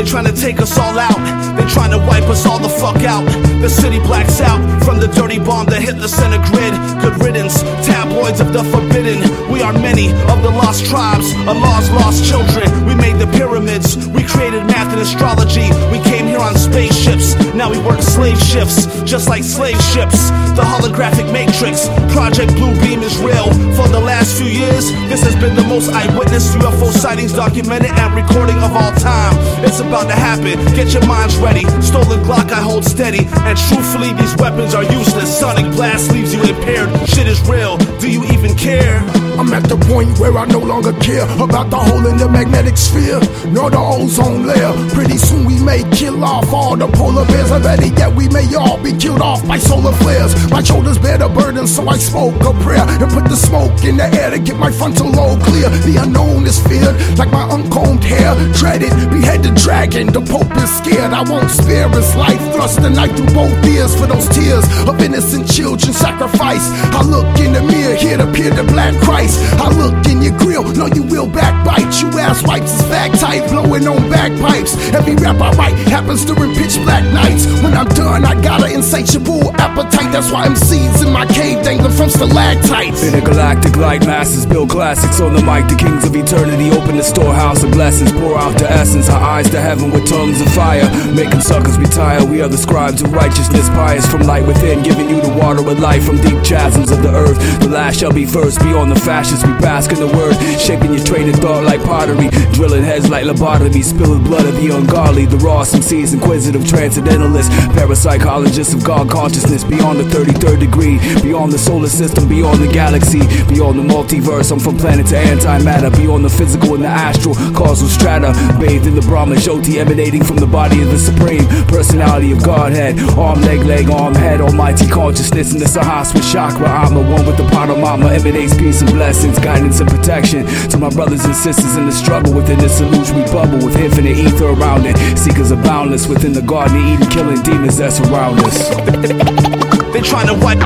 They trying to take us all out. They're trying to wipe us all the fuck out. The city blacks out from the dirty bomb that hit the center grid. Good riddance, tabloids of the forbidden. We are many of the lost tribes, Allah's lost children. We made the pyramids. We created math and astrology. We came here on spaceships. Now we work slave shifts, just like slave ships. The holographic matrix, Project Bluebeam is real. For the last few years, this has been the most eyewitness UFO sightings documented and recording of all time. It's about to happen. Get your minds ready. Stolen Glock, I hold steady. And truthfully, these weapons are useless. Sonic blast leaves you impaired. Shit is real. Do you even care? I'm at the point where I no longer care about the hole in the magnetic sphere, nor the ozone layer. Pretty soon we may kill off all the polar bears, or better yet, we may all be killed off by solar flares. My shoulders bear the burden, so I spoke a prayer and put the smoke in the air to get my frontal lobe clear. The unknown is feared, like my uncombed hair. Dreaded, behead the dragon, the Pope is scared. I won't spare his life, thrust the knife through both ears for those tears of innocent children sacrifice. I look in the mirror, here to appear the black Christ. I look in your grill, know you will backbite. You ass wipes is bag tight, blowing on bagpipes. Every rap I write happens during pitch black nights. When I'm done, I got an insatiable appetite. That's why I'm seeds in my cave dangling from stalactites. Intergalactic light masses build classics on the mic. The kings of eternity open the storehouse of blessings. Pour out the essence, our eyes to heaven with tongues of fire. Making suckers retire. We are the scribes of righteousness, pious from light within. Giving you the water of life from deep chasms of the earth. The last shall be first. Beyond the fascists, we bask in the word. Shaping your train of thought like pottery. Drilling heads like lobotomy. Spilling blood of the ungodly. The raw MCs, inquisitive transcendentalists. Parapsychologists of God consciousness. Beyond the 33rd degree. Beyond the solar system. Beyond the galaxy. Beyond the multiverse. I'm from planet to antimatter. Beyond the physical and the astral. Causal strata. Bathed in the Brahma Jyoti emanating from the body of the supreme personality of Godhead. Arm, leg, leg, arm, head. Almighty consciousness in the Sahasra chakra. I'm the one with the Paramama. Emanates peace and blessings, guidance and protection. To my brothers and sisters in the struggle within this illusion we bubble with infinite ether around it. Seekers are boundless within the garden of Eden, killing demons that surround us. They're trying to wipe,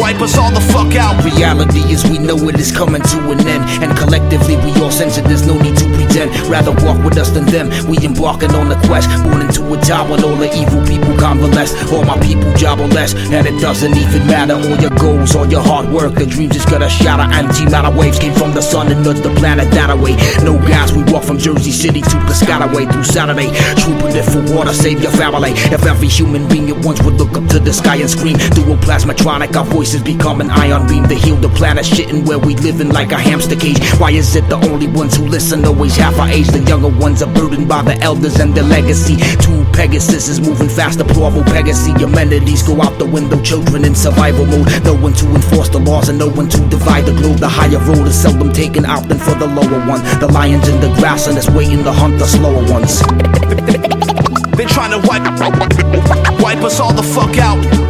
wipe us all the fuck out. Reality is we know it is coming to an end, and collectively we all sense it. There's no need to pretend. Rather walk with us than them. We embarking on the quest, born into a time when all the evil people convalesce. All my people job or less, and it doesn't even matter. All your goals, all your hard work, the dreams just gotta shatter. Anti-matter waves came from the sun and nudged the planet that away. No gas, we walk from Jersey City to the Piscataway through Saturday. Swooping it for water, save your family. If every human being at once would look up to the sky and scream, duoplasmatronic, our voices become an ion beam to heal the planet. Shitting where we living like a hamster cage. Why is it the only ones who listen always half our age? The younger ones are burdened by the elders and their legacy. Two Pegasus is moving faster, Bravo Pegasus. Amenities go out the window, children in survival mode. No one to enforce the laws and no one to divide the globe. The higher road is seldom taken out than for the lower one. The lions in the grass and it's waiting to hunt the slower ones. They trying to wipe, wipe us all the fuck out.